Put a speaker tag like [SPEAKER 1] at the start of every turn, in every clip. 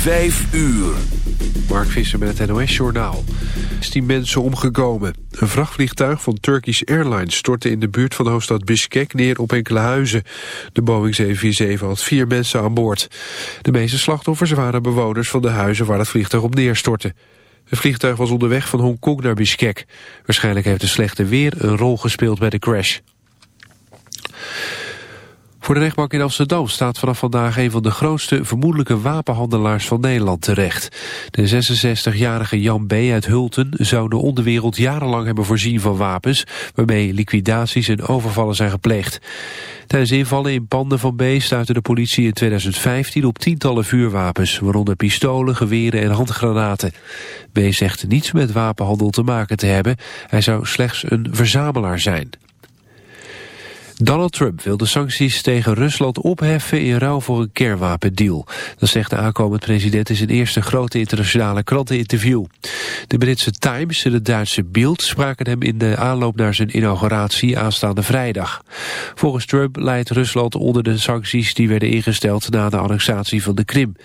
[SPEAKER 1] Vijf uur.
[SPEAKER 2] Mark Visser met het NOS-journaal. 16 mensen omgekomen. Een vrachtvliegtuig van Turkish Airlines stortte in de buurt van de hoofdstad Bishkek neer op enkele huizen. De Boeing 747 had vier mensen aan boord. De meeste slachtoffers waren bewoners van de huizen waar het vliegtuig op neerstortte. Het vliegtuig was onderweg van Hongkong naar Bishkek. Waarschijnlijk heeft de slechte weer een rol gespeeld bij de crash. Voor de rechtbank in Amsterdam staat vanaf vandaag een van de grootste vermoedelijke wapenhandelaars van Nederland terecht. De 66-jarige Jan B. uit Hulten zou de onderwereld jarenlang hebben voorzien van wapens, waarmee liquidaties en overvallen zijn gepleegd. Tijdens invallen in panden van B. stuitte de politie in 2015 op tientallen vuurwapens, waaronder pistolen, geweren en handgranaten. B. zegt niets met wapenhandel te maken te hebben, hij zou slechts een verzamelaar zijn. Donald Trump wil de sancties tegen Rusland opheffen in ruil voor een kernwapendeal. Dat zegt de aankomend president in zijn eerste grote internationale kranteninterview. De Britse Times en het Duitse Bild spraken hem in de aanloop naar zijn inauguratie aanstaande vrijdag. Volgens Trump leidt Rusland onder de sancties die werden ingesteld na de annexatie van de Krim.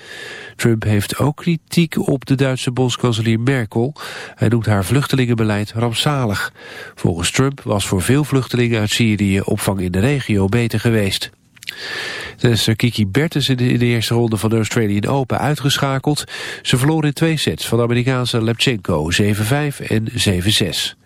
[SPEAKER 2] Trump heeft ook kritiek op de Duitse bondskanselier Merkel. Hij noemt haar vluchtelingenbeleid rampzalig. Volgens Trump was voor veel vluchtelingen uit Syrië opvang in de regio beter geweest. Tennisser Kiki in de, in de eerste ronde van de Australian Open uitgeschakeld. Ze verloor in twee sets van de Amerikaanse Lepchenko 7-5 en 7-6.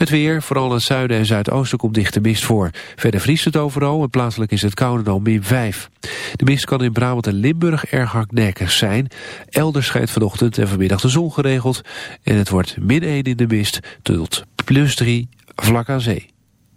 [SPEAKER 2] Het weer, vooral in het zuiden en zuidoosten komt dichte mist voor. Verder vriest het overal en plaatselijk is het kouder dan min 5. De mist kan in Brabant en Limburg erg hardnekkig zijn. Elders schijnt vanochtend en vanmiddag de zon geregeld. En het wordt min 1 in de mist tot plus 3 vlak aan zee.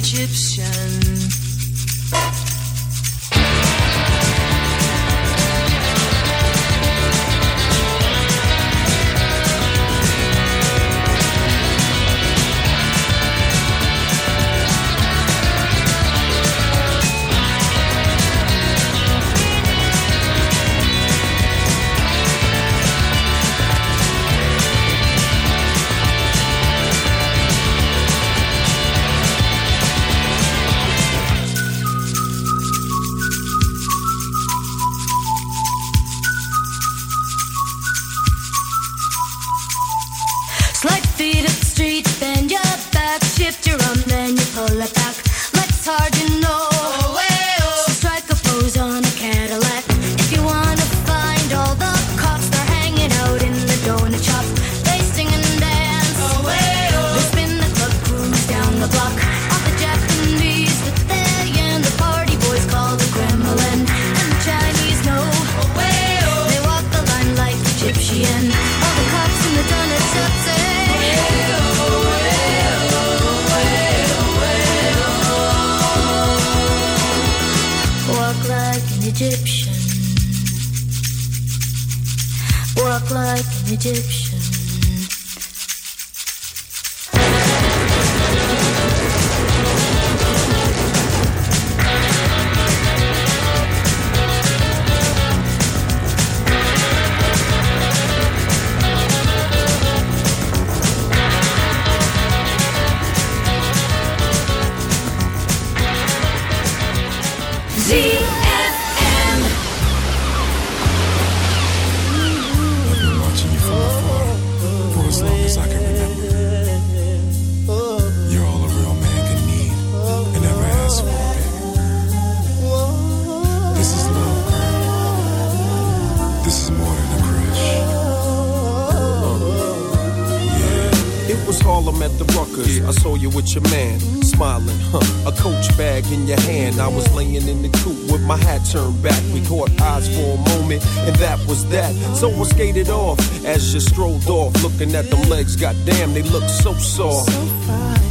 [SPEAKER 3] Like
[SPEAKER 4] skated off as you strolled off, looking at them legs. Goddamn, they look so soft.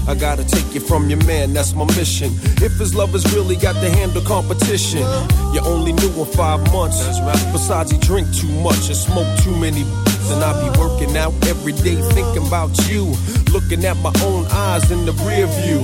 [SPEAKER 4] I gotta take you from your man, that's my mission. If his lovers really got to handle competition, uh-huh. you only knew him five months. Besides, he drink too much and smoke too many. And I be working out every day thinking about you. Looking at my own eyes in the rear view.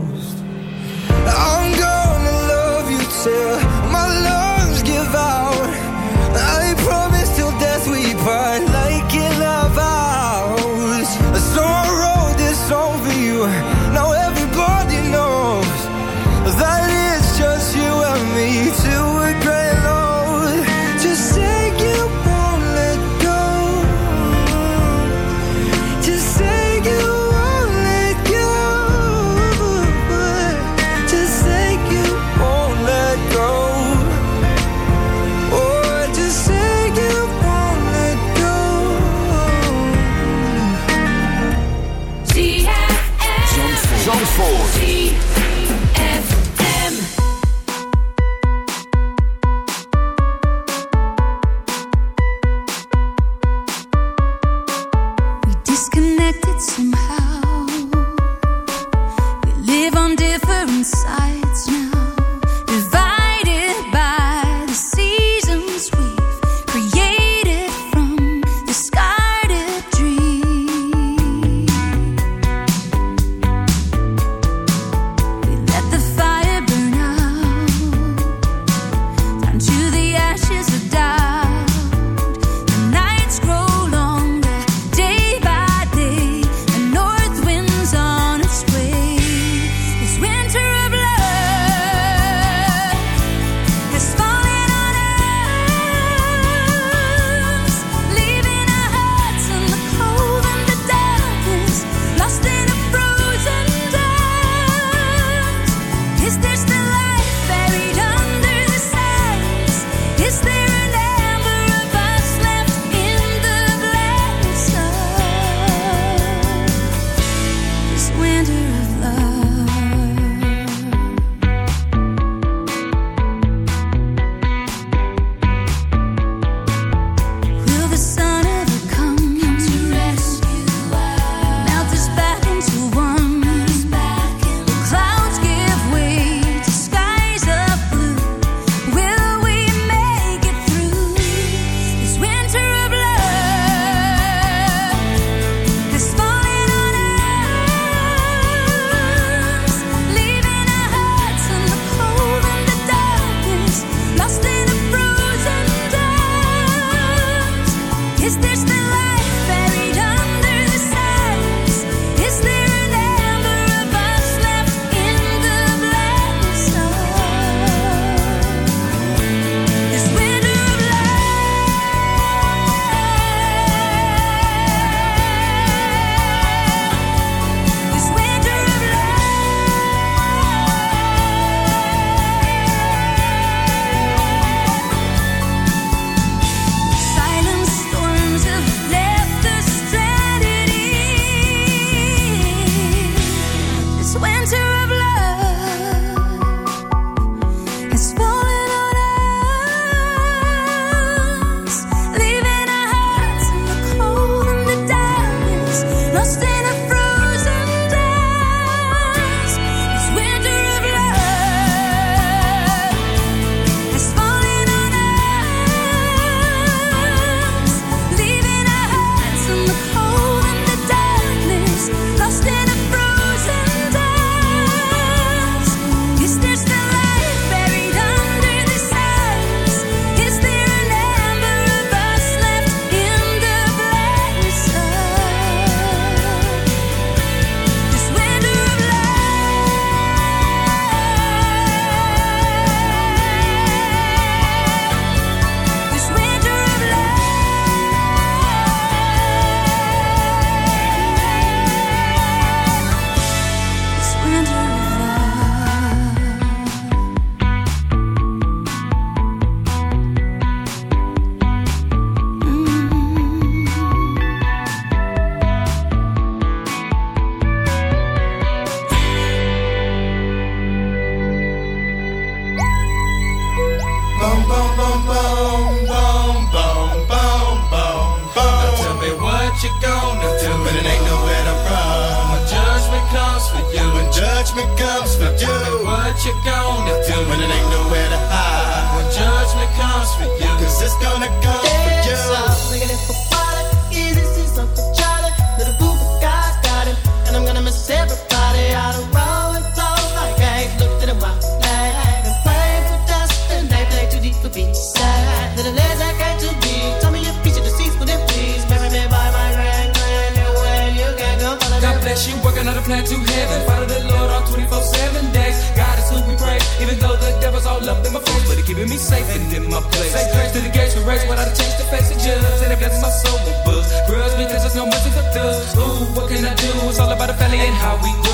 [SPEAKER 5] without a chance to face the judge. And I bless my soul with buzz. Grudge because there's no mercy for thugs. Ooh, what can I do? It's all about the family and how we grow.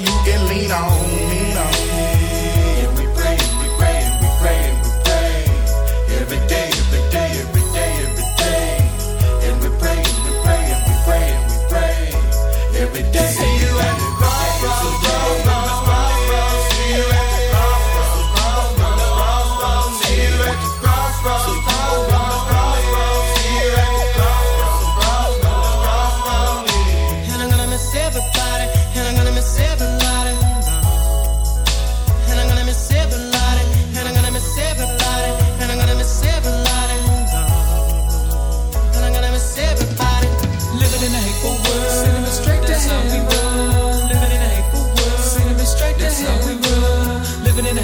[SPEAKER 6] you
[SPEAKER 7] can lean on.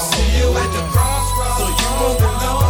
[SPEAKER 6] See you at the crossroads,
[SPEAKER 7] so you won't know.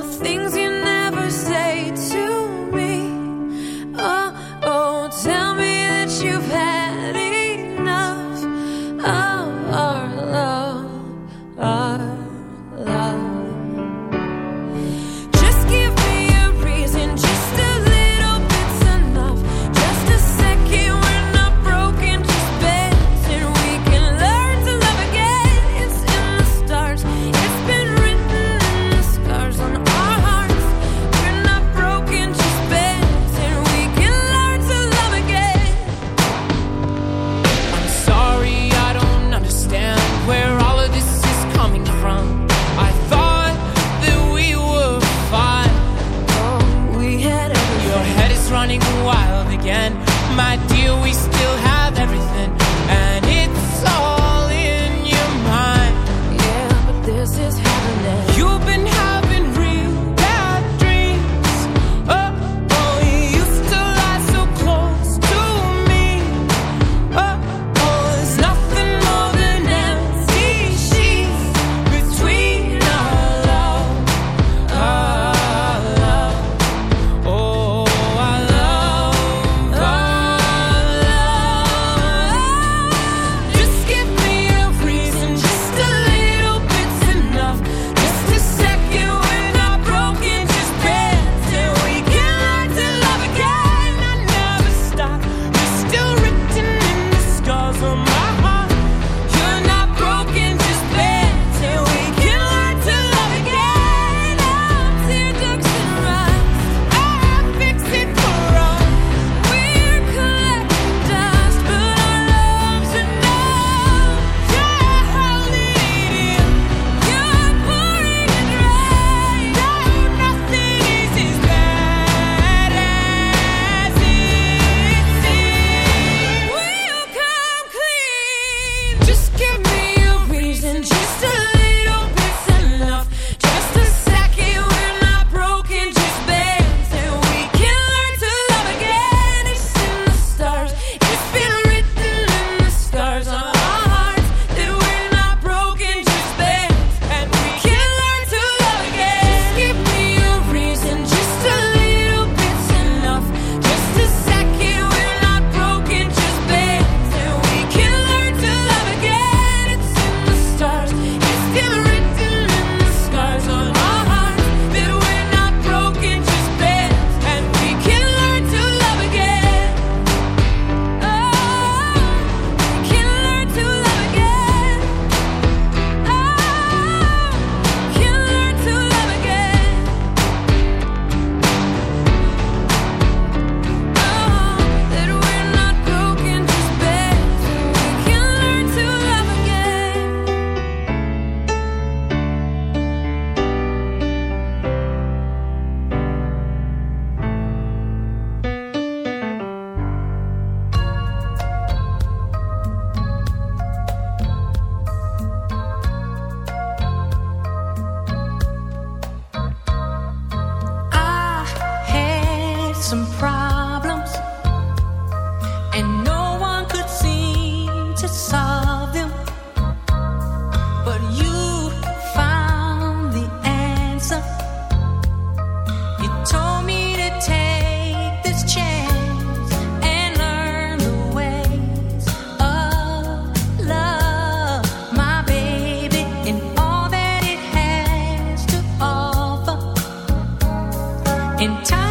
[SPEAKER 8] in
[SPEAKER 9] time.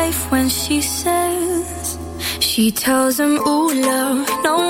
[SPEAKER 9] safe when she says she tells him, Ooh, love, no